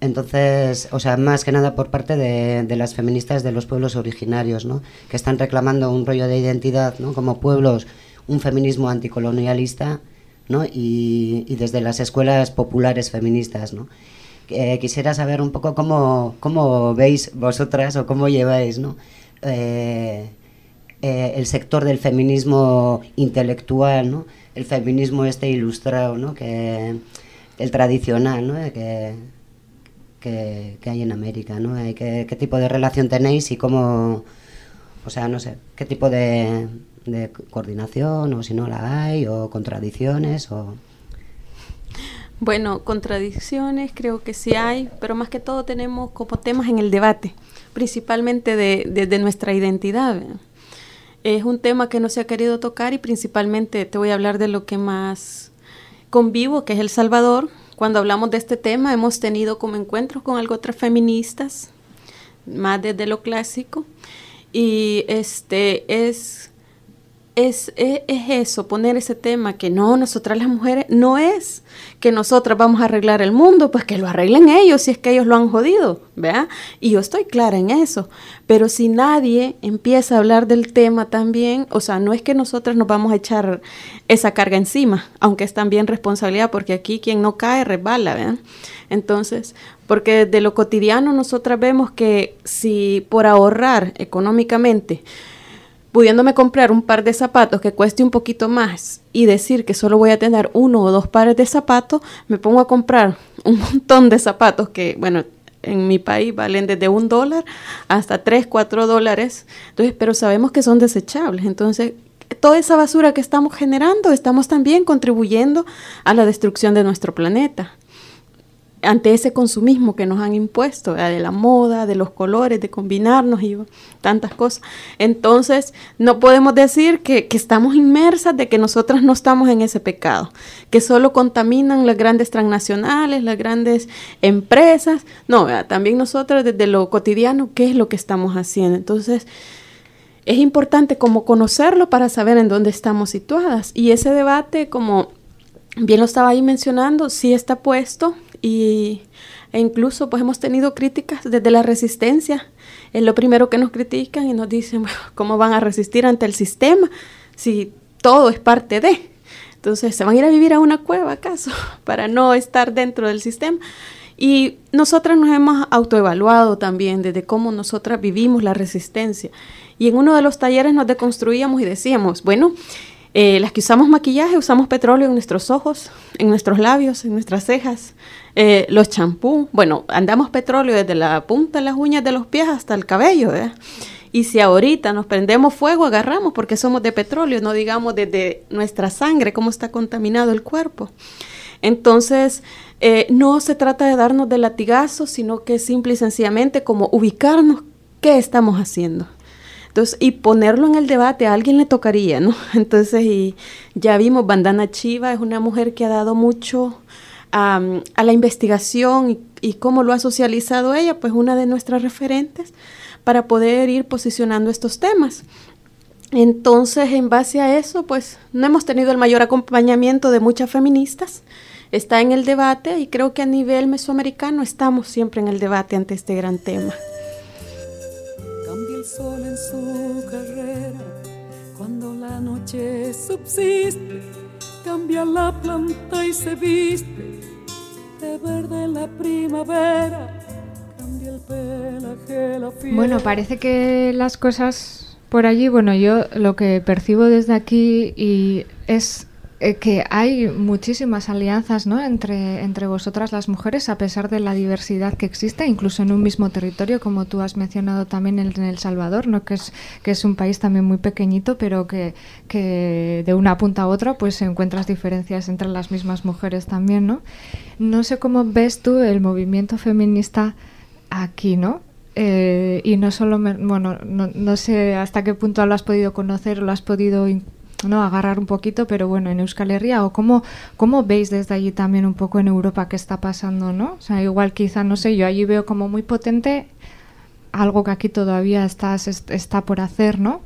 Entonces, o sea, más que nada por parte de, de, las feministas de los pueblos originarios, ¿no? Que están reclamando un rollo de identidad, ¿no? Como pueblos, un feminismo anticolonialista y, desde las escuelas populares feministas. ¿no? quisiera saber un poco cómo, cómo, veis vosotras o cómo lleváis ¿no? Eh, eh, el sector del feminismo intelectual, ¿no? el feminismo este ilustrado, ¿no? que, el tradicional ¿no? que, que, que, hay en América. ¿no? ¿Qué, ¿Qué tipo de relación tenéis y cómo, o sea, no sé, qué tipo de, de coordinación o si no la hay o contradicciones o bueno, contradicciones creo que sí hay, pero más que todo tenemos como temas en el debate, principalmente de, nuestra identidad. Es un tema que no se ha querido tocar y principalmente te voy a hablar de lo que más convivo, que es El Salvador. Cuando hablamos de este tema hemos tenido como encuentros con algo otras feministas, más desde lo clásico, y este es es, eso, poner ese tema que no, nosotras las mujeres, no es que nosotras vamos a arreglar el mundo, pues que lo arreglen ellos si es que ellos lo han jodido, ¿vea? Y yo estoy clara en eso, pero si nadie empieza a hablar del tema también, o sea, no es que nosotras nos vamos a echar esa carga encima, aunque es también responsabilidad, porque aquí quien no cae resbala, ¿vea? Entonces, porque de lo cotidiano nosotras vemos que si por ahorrar económicamente, pudiéndome comprar un par de zapatos que cueste un poquito más y decir que solo voy a tener uno o dos pares de zapatos, me pongo a comprar (laughs) un montón de zapatos que, bueno, en mi país valen desde un dólar hasta tres, cuatro dólares. Entonces, pero sabemos que son desechables. Entonces, toda esa basura que estamos generando, estamos también contribuyendo a la destrucción de nuestro planeta ante ese consumismo que nos han impuesto, de la moda, de los colores, de combinarnos y tantas cosas. Entonces, no podemos decir que, estamos inmersas de que nosotras no estamos en ese pecado, que solo contaminan las grandes transnacionales, las grandes empresas. No, también nosotras desde lo cotidiano, ¿qué es lo que estamos haciendo? Entonces, es importante como conocerlo para saber en dónde estamos situadas. Y ese debate, como bien lo estaba ahí mencionando, sí está puesto y, e incluso pues hemos tenido críticas desde la resistencia. Es lo primero que nos critican y nos dicen, ¿cómo van a resistir ante el sistema si todo es parte de? Entonces, ¿se van a ir a vivir a una cueva acaso (laughs) para no estar dentro del sistema? Y nosotras nos hemos autoevaluado también desde cómo nosotras vivimos la resistencia. Y en uno de los talleres nos deconstruíamos y decíamos, bueno, eh, las que usamos maquillaje usamos petróleo en nuestros ojos, en nuestros labios, en nuestras cejas, eh, los champú, bueno, andamos petróleo desde la punta de las uñas de los pies hasta el cabello, Y si ahorita nos prendemos fuego, agarramos porque somos de petróleo, no digamos desde nuestra sangre, cómo está contaminado el cuerpo. Entonces, eh, no se trata de darnos de latigazo, sino que simple y sencillamente como ubicarnos qué estamos haciendo. Entonces, y ponerlo en el debate, a alguien le tocaría, ¿no? (laughs) Entonces, y ya vimos, Bandana Chiva es una mujer que ha dado mucho a la investigación y, y, cómo lo ha socializado ella, pues una de nuestras referentes para poder ir posicionando estos temas. Entonces, en base a eso, pues no hemos tenido el mayor acompañamiento de muchas feministas, está en el debate y creo que a nivel mesoamericano estamos siempre en el debate ante este gran tema. Sol en su carrera cuando la noche subsiste, cambia la planta y se viste de verde la primavera. Cambia el pelaje, la fiera. Bueno, parece que las cosas por allí, bueno, yo lo que percibo desde aquí y es eh, que hay muchísimas alianzas ¿no? entre, entre vosotras las mujeres, a pesar de la diversidad que existe, incluso en un mismo territorio, como tú has mencionado también en, El Salvador, ¿no? que, es, que es un país también muy pequeñito, pero que, que de una punta a otra pues encuentras diferencias entre las mismas mujeres también. ¿no? no sé cómo ves tú el movimiento feminista aquí, ¿no? Eh, y no solo, bueno, no, no, sé hasta qué punto lo has podido conocer lo has podido ¿no? agarrar un poquito, pero bueno, en Euskal Herria, o cómo, cómo veis desde allí también un poco en Europa qué está pasando, ¿no? O sea, igual quizá, no sé, yo allí veo como muy potente algo que aquí todavía está, está por hacer, ¿no?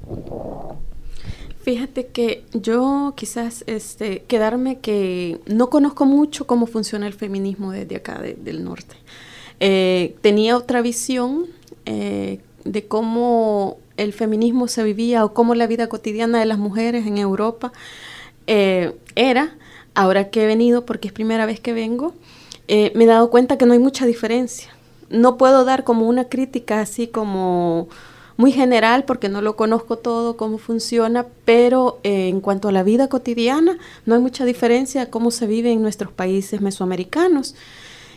Fíjate que yo quizás este, quedarme que no conozco mucho cómo funciona el feminismo desde acá, del norte. Eh, tenía otra visión eh, de cómo el feminismo se vivía o cómo la vida cotidiana de las mujeres en Europa eh, era, ahora que he venido, porque es primera vez que vengo, eh, me he dado cuenta que no hay mucha diferencia. No puedo dar como una crítica así como muy general porque no lo conozco todo, cómo funciona, pero eh, en cuanto a la vida cotidiana, no hay mucha diferencia a cómo se vive en nuestros países mesoamericanos.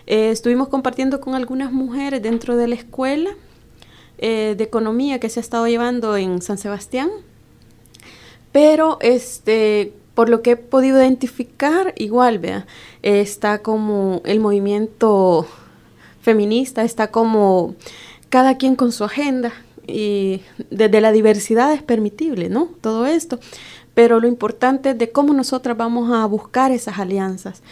estuvimos compartiendo con algunas mujeres dentro de la escuela eh, de economía que se ha estado llevando en San Sebastián, pero este, por lo que he podido identificar, igual, vea, está como el movimiento feminista, está como cada quien con su agenda y desde la diversidad es permitible, ¿no? Todo esto. Pero lo importante es de cómo nosotras vamos a buscar esas alianzas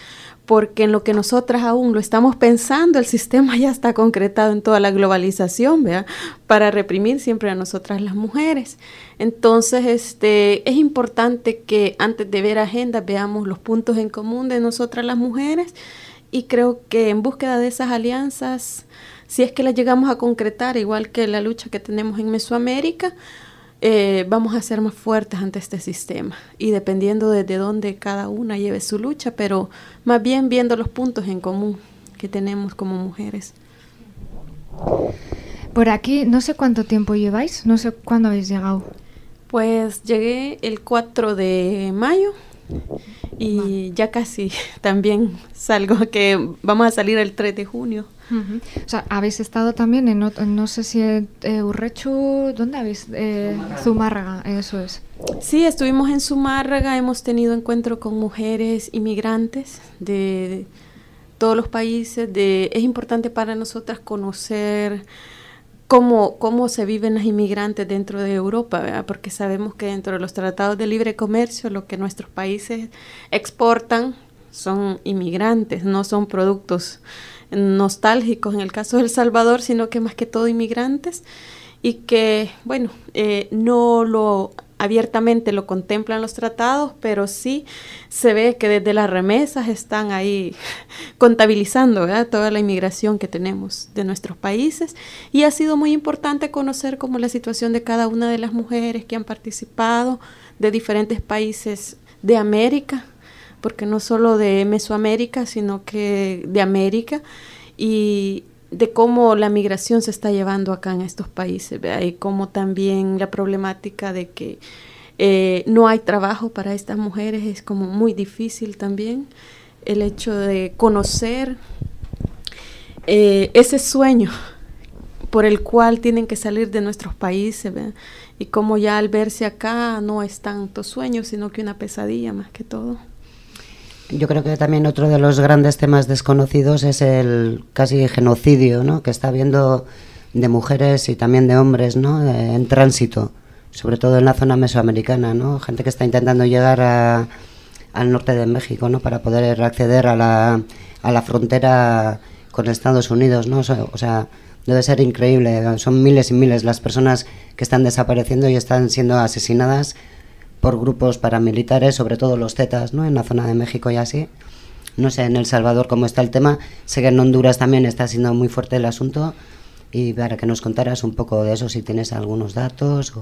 porque en lo que nosotras aún lo estamos pensando, el sistema ya está concretado en toda la globalización, ¿vea? Para reprimir siempre a nosotras las mujeres. Entonces, este, es importante que antes de ver agendas veamos los puntos en común de nosotras las mujeres y creo que en búsqueda de esas alianzas, si es que las llegamos a concretar, igual que la lucha que tenemos en Mesoamérica, eh, vamos a ser más fuertes ante este sistema y dependiendo de, dónde cada una lleve su lucha, pero más bien viendo los puntos en común que tenemos como mujeres. Por aquí, no sé cuánto tiempo lleváis, no sé cuándo habéis llegado. Pues llegué el 4 de mayo y ya casi (laughs) también salgo, que vamos a salir el 3 de junio. O sea, habéis estado también en, no sé si eh, Urrechu, ¿dónde habéis? Eh, Zumárraga. eso es. Sí, estuvimos en Zumárraga, hemos tenido encuentro con mujeres inmigrantes de, todos los países. De, es importante para nosotras conocer cómo, cómo se viven las inmigrantes dentro de Europa, porque sabemos que dentro de los tratados de libre comercio lo que nuestros países exportan son inmigrantes, no son productos nostálgicos en el caso de El Salvador, sino que más que todo inmigrantes. y que, bueno, eh, no lo abiertamente lo contemplan los tratados, pero sí se ve que desde las remesas están ahí (laughs) contabilizando toda la inmigración que tenemos de nuestros países. Y ha sido muy importante conocer cómo la situación de cada una de las mujeres que han participado de diferentes países de América, porque no solo de Mesoamérica, sino que de América. Y de cómo la migración se está llevando acá en estos países, y cómo también la problemática de que eh, no hay trabajo para estas mujeres es como muy difícil también, el hecho de conocer eh, ese sueño por el cual tienen que salir de nuestros países, y cómo ya al verse acá no es tanto sueño, sino que una pesadilla más que todo. Yo creo que también otro de los grandes temas desconocidos es el casi genocidio ¿no? que está habiendo de mujeres y también de hombres ¿no? Eh, en tránsito, sobre todo en la zona mesoamericana, ¿no? gente que está intentando llegar al norte de México ¿no? para poder acceder a la, a la frontera con Estados Unidos. ¿no? O sea, debe ser increíble, son miles y miles las personas que están desapareciendo y están siendo asesinadas por grupos paramilitares, sobre todo los Zetas, ¿no? En la zona de México y así. No sé en El Salvador cómo está el tema. Sé que en Honduras también está siendo muy fuerte el asunto. Y para que nos contaras un poco de eso, si tienes algunos datos.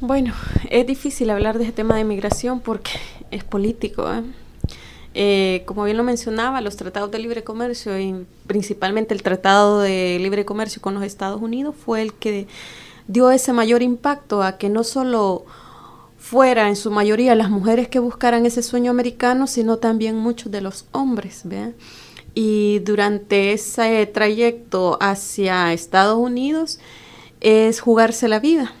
Bueno, es difícil hablar de este tema de migración porque es político. ¿eh? Eh, como bien lo mencionaba, los tratados de libre comercio y principalmente el tratado de libre comercio con los Estados Unidos fue el que dio ese mayor impacto a que no solo fuera en su mayoría las mujeres que buscaran ese sueño americano, sino también muchos de los hombres. Y durante ese trayecto hacia Estados Unidos es jugarse la vida.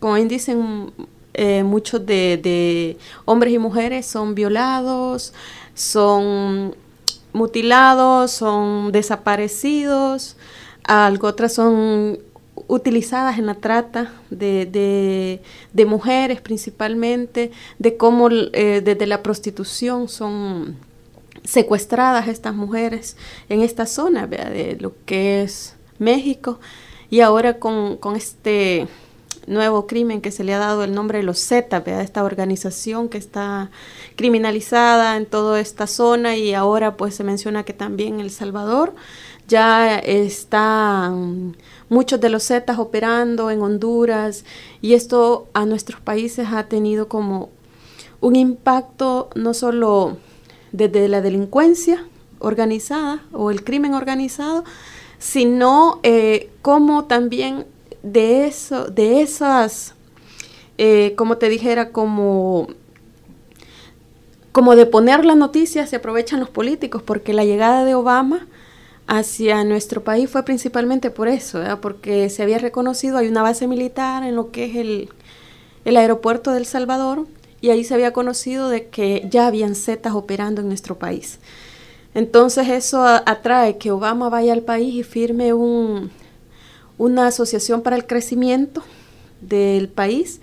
Como dicen, eh, muchos de, hombres y mujeres son violados, son mutilados, son desaparecidos, otras son utilizadas en la trata de, de, mujeres principalmente, de cómo eh, desde la prostitución son secuestradas estas mujeres en esta zona de lo que es México. Y ahora con, con, este nuevo crimen que se le ha dado el nombre de los Z, esta organización que está criminalizada en toda esta zona y ahora pues se menciona que también El Salvador ya están muchos de los Zetas operando en Honduras y esto a nuestros países ha tenido como un impacto no solo desde la delincuencia organizada o el crimen organizado, sino eh, como también de eso, de esas, eh, como te dijera, como como de poner la noticia se aprovechan los políticos, porque la llegada de Obama hacia nuestro país fue principalmente por eso, porque se había reconocido, hay una base militar en lo que es el, el aeropuerto de El Salvador, y ahí se había conocido de que ya habían Zetas operando en nuestro país. Entonces eso atrae que Obama vaya al país y firme un, una asociación para el crecimiento del país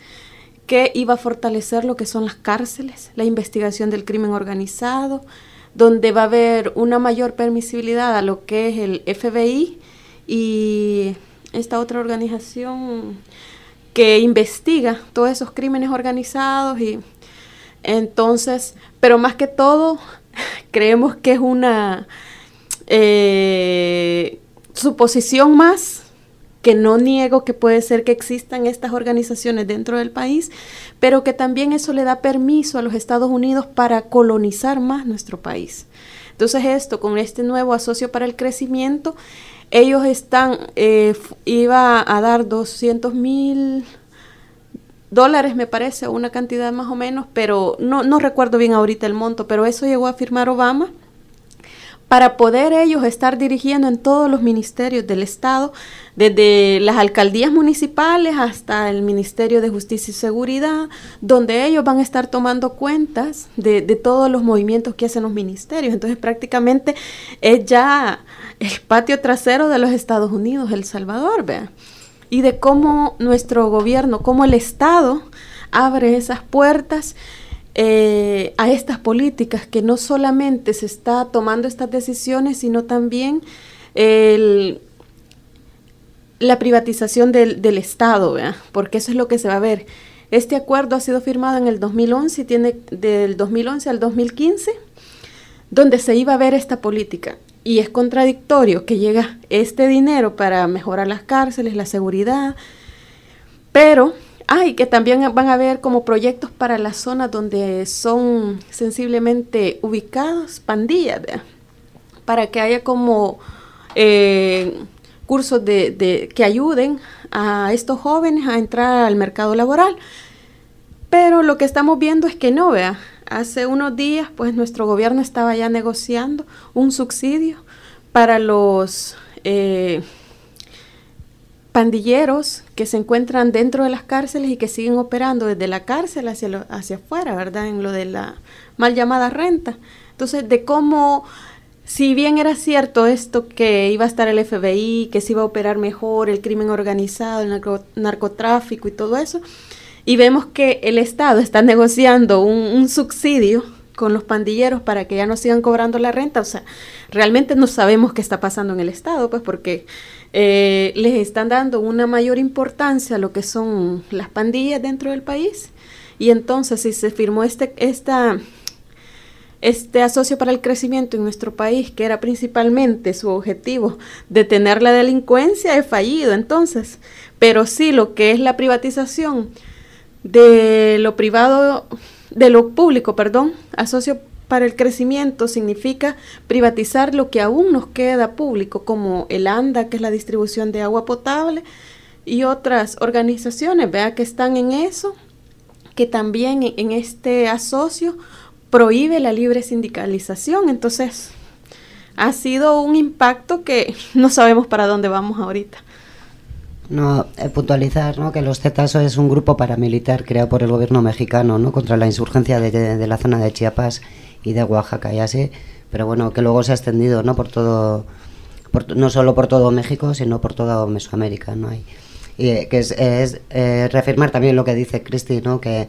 que iba a fortalecer lo que son las cárceles, la investigación del crimen organizado, donde va a haber una mayor permisibilidad a lo que es el FBI y esta otra organización que investiga todos esos crímenes organizados y entonces, pero más que todo, (laughs) creemos que es una eh, suposición más que no niego que puede ser que existan estas organizaciones dentro del país, pero que también eso le da permiso a los Estados Unidos para colonizar más nuestro país. Entonces esto, con este nuevo asocio para el crecimiento, ellos están, eh, iba a dar 200 mil dólares, me parece, una cantidad más o menos, pero no, no recuerdo bien ahorita el monto, pero eso llegó a firmar Obama para poder ellos estar dirigiendo en todos los ministerios del Estado, desde las alcaldías municipales hasta el Ministerio de Justicia y Seguridad, donde ellos van a estar tomando cuentas de, todos los movimientos que hacen los ministerios. Entonces prácticamente es ya el patio trasero de los Estados Unidos, El Salvador, vea. Y de cómo nuestro gobierno, cómo el Estado abre esas puertas eh, a estas políticas, que no solamente se está tomando estas decisiones, sino también la privatización del, del Estado, ¿verdad? porque eso es lo que se va a ver. Este acuerdo ha sido firmado en el 2011 y tiene del 2011 al 2015, donde se iba a ver esta política. Y es contradictorio que llega este dinero para mejorar las cárceles, la seguridad, pero hay que también van a haber como proyectos para las zonas donde son sensiblemente ubicados pandillas, para que haya como eh, cursos de, que ayuden a estos jóvenes a entrar al mercado laboral. Pero lo que estamos viendo es que no, vea. Hace unos días, pues nuestro gobierno estaba ya negociando un subsidio para los eh, pandilleros que se encuentran dentro de las cárceles y que siguen operando desde la cárcel hacia, hacia afuera, ¿verdad? En lo de la mal llamada renta. Entonces, de cómo, si bien era cierto esto que iba a estar el FBI, que se iba a operar mejor el crimen organizado, el narcotráfico y todo eso, y vemos que el Estado está negociando un, subsidio con los pandilleros para que ya no sigan cobrando la renta. O sea, realmente no sabemos qué está pasando en el Estado, pues porque eh, les están dando una mayor importancia a lo que son las pandillas dentro del país. Y entonces, si se firmó este, esta, este asocio para el crecimiento en nuestro país, que era principalmente su objetivo, detener la delincuencia, es fallido entonces. Pero sí, lo que es la privatización de lo privado, de lo público, perdón, asocio para el crecimiento significa privatizar lo que aún nos queda público, como el ANDA, que es la distribución de agua potable, y otras organizaciones, vea que están en eso, que también en este asocio prohíbe la libre sindicalización. Entonces, ha sido un impacto que (laughs) no sabemos para dónde vamos ahorita. No, eh, puntualizar ¿no? que los Zetas es un grupo paramilitar creado por el gobierno mexicano ¿no? contra la insurgencia de, la zona de Chiapas y de Oaxaca y así, pero bueno, que luego se ha extendido ¿no? por todo, no solo por todo México, sino por toda Mesoamérica. ¿no? Y, eh, que es, es eh, reafirmar también lo que dice Cristi, ¿no? que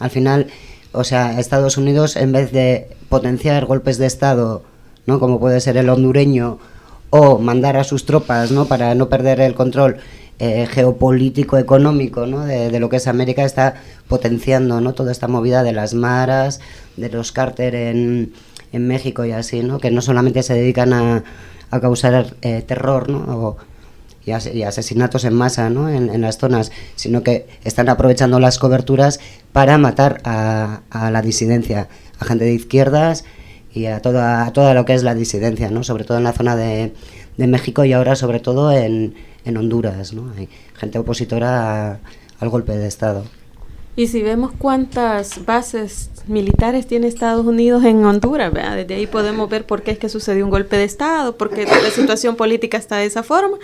al final, o sea, Estados Unidos en vez de potenciar golpes de Estado, ¿no? como puede ser el hondureño, o mandar a sus tropas ¿no? para no perder el control eh, geopolítico económico ¿no? de, lo que es América está potenciando ¿no? toda esta movida de las maras, de los cárter en, en México y así, ¿no? que no solamente se dedican a, a causar eh, terror ¿no? y, asesinatos en masa ¿no? en, las zonas, sino que están aprovechando las coberturas para matar a, a la disidencia, a gente de izquierdas y a toda, a toda lo que es la disidencia, ¿no? sobre todo en la zona de, de México y ahora sobre todo en, en Honduras, ¿no? Hay gente opositora al golpe de Estado. Y si vemos cuántas bases militares tiene Estados Unidos en Honduras, desde ahí podemos ver por qué es que sucedió un golpe de Estado, por qué la situación política está de esa forma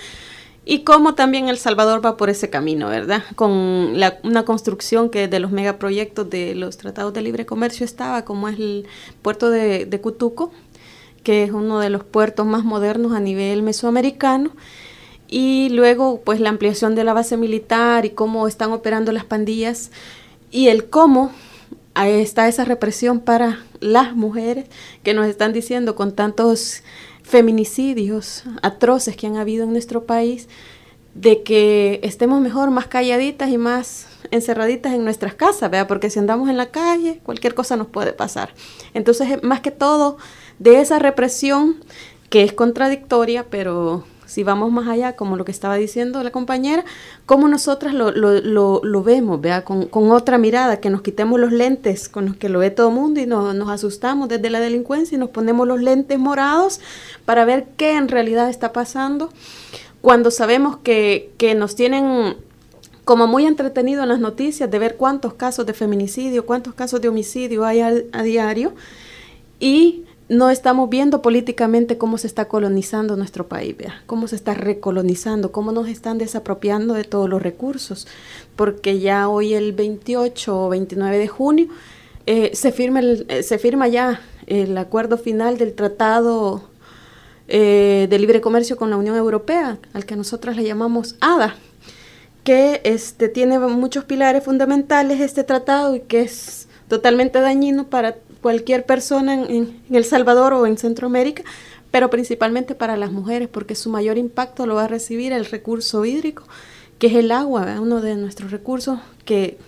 y cómo también El Salvador va por ese camino, ¿verdad? Con una construcción que de los megaproyectos de los tratados de libre comercio estaba, como es el puerto de, de Cutuco, que es uno de los puertos más modernos a nivel mesoamericano y luego pues la ampliación de la base militar y cómo están operando las pandillas y el cómo está esa represión para las mujeres que nos están diciendo con tantos feminicidios atroces que han habido en nuestro país, de que estemos mejor más calladitas y más encerraditas en nuestras casas, ¿vea? porque si andamos en la calle, cualquier cosa nos puede pasar. Entonces, más que todo, de esa represión que es contradictoria, pero si vamos más allá, como lo que estaba diciendo la compañera, cómo nosotras lo, lo, lo, vemos, vea, con, con, otra mirada, que nos quitemos los lentes con los que lo ve todo el mundo y nos asustamos desde la delincuencia y nos ponemos los lentes morados para ver qué en realidad está pasando, cuando sabemos que, que nos tienen como muy entretenido en las noticias de ver cuántos casos de feminicidio, cuántos casos de homicidio hay a diario y no estamos viendo políticamente cómo se está colonizando nuestro país, ¿vea? cómo se está recolonizando, cómo nos están desapropiando de todos los recursos, porque ya hoy el 28 o 29 de junio eh, se, firma eh, se firma ya el acuerdo final del Tratado eh, de Libre Comercio con la Unión Europea, al que nosotros le llamamos ADA, que este, tiene muchos pilares fundamentales este tratado y que es totalmente dañino para cualquier persona en, El Salvador o en Centroamérica, pero principalmente para las mujeres, porque su mayor impacto lo va a recibir el recurso hídrico, que es el agua, uno de nuestros recursos que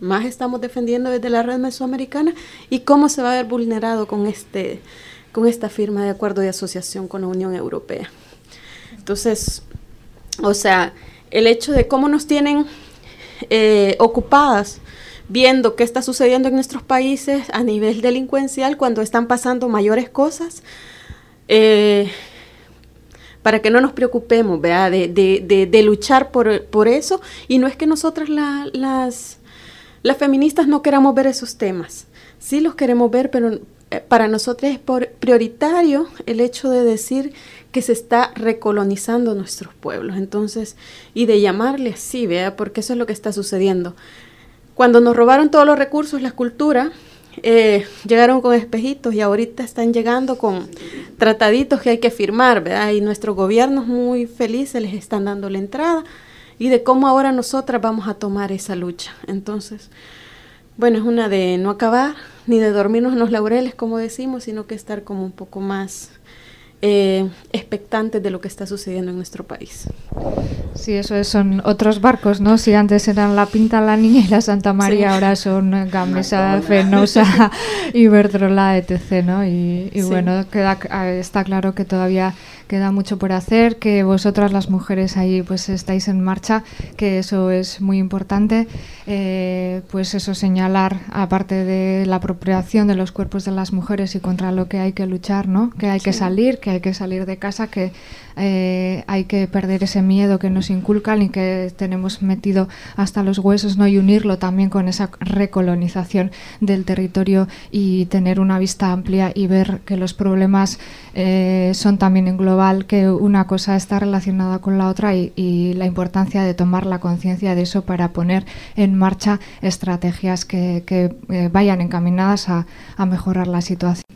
más estamos defendiendo desde la red mesoamericana y cómo se va a ver vulnerado con, este, con esta firma de acuerdo de asociación con la Unión Europea. Entonces, o sea, el hecho de cómo nos tienen eh, ocupadas viendo qué está sucediendo en nuestros países a nivel delincuencial cuando están pasando mayores cosas, eh, para que no nos preocupemos de, luchar por, eso. Y no es que nosotras las, feministas no queramos ver esos temas, sí los queremos ver, pero eh, para nosotros es prioritario el hecho de decir que se está recolonizando nuestros pueblos, entonces, y de llamarle así, vea, porque eso es lo que está sucediendo. Cuando nos robaron todos los recursos, la escultura, eh, llegaron con espejitos y ahorita están llegando con trataditos que hay que firmar, ¿verdad? Y nuestros gobiernos muy felices les están dando la entrada y de cómo ahora nosotras vamos a tomar esa lucha. Entonces, bueno, es una de no acabar ni de dormirnos en los laureles, como decimos, sino que estar como un poco más eh, expectantes de lo que está sucediendo en nuestro país. Sí, eso es, son otros barcos, ¿no? Si antes eran la Pinta, la Niña y la Santa María, ahora son Gamesa, Fenosa, (laughs) Iberdrola, etc., ¿no? Y, bueno, queda, está claro que todavía queda mucho por hacer, que vosotras las mujeres ahí pues estáis en marcha, que eso es muy importante. Eh, pues eso señalar, aparte de la apropiación de los cuerpos de las mujeres y contra lo que hay que luchar, ¿no? Que hay que salir, que hay que salir de casa, que eh, hay que perder ese miedo que nos inculcan y que tenemos metido hasta los huesos, ¿no? Y unirlo también con esa recolonización del territorio y tener una vista amplia y ver que los problemas eh, son también en global, que una cosa está relacionada con la otra y, la importancia de tomar la conciencia de eso para poner en marcha estrategias que, eh, vayan encaminadas a mejorar la situación.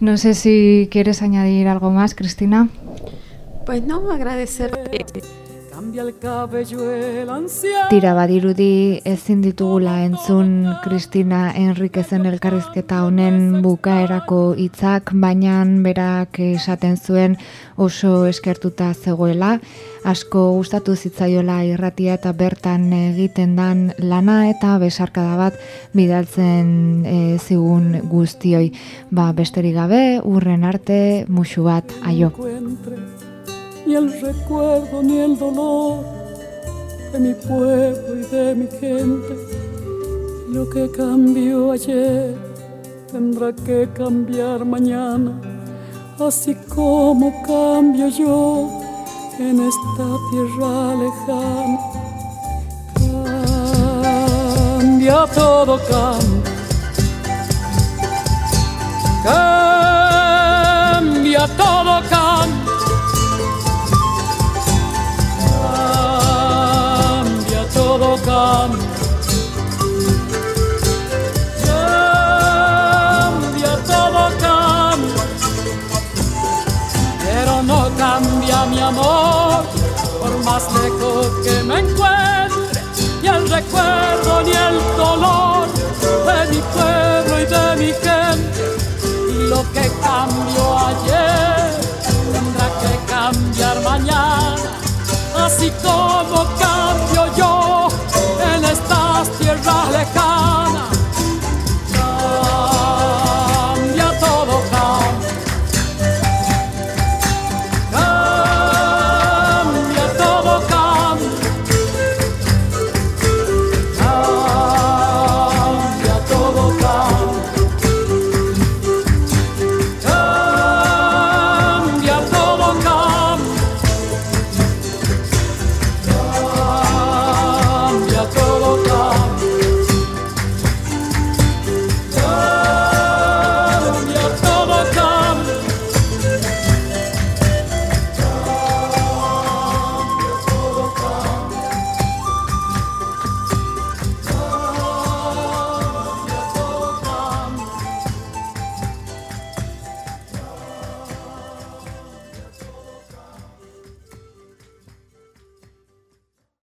No sé si quieres añadir algo más, Cristina. Pues no, agradecerte. Tira badirudi ezin ditugula entzun Kristina Enriquezen elkarrizketa honen bukaerako hitzak, baina berak esaten zuen oso eskertuta zegoela, asko gustatu zitzaiola irratia eta bertan egiten dan lana eta besarkada bat bidaltzen e, zigun guztioi. Ba, besterik gabe, urren arte, musu bat, aio. Ni el recuerdo ni el dolor de mi pueblo y de mi gente. Lo que cambió ayer tendrá que cambiar mañana, así como cambio yo en esta tierra lejana. Cambia todo, cambia. ni el recuerdo ni el dolor de mi pueblo y de mi gente. Y lo que cambió ayer tendrá que cambiar mañana, así como cambio yo en estas tierras lejanas.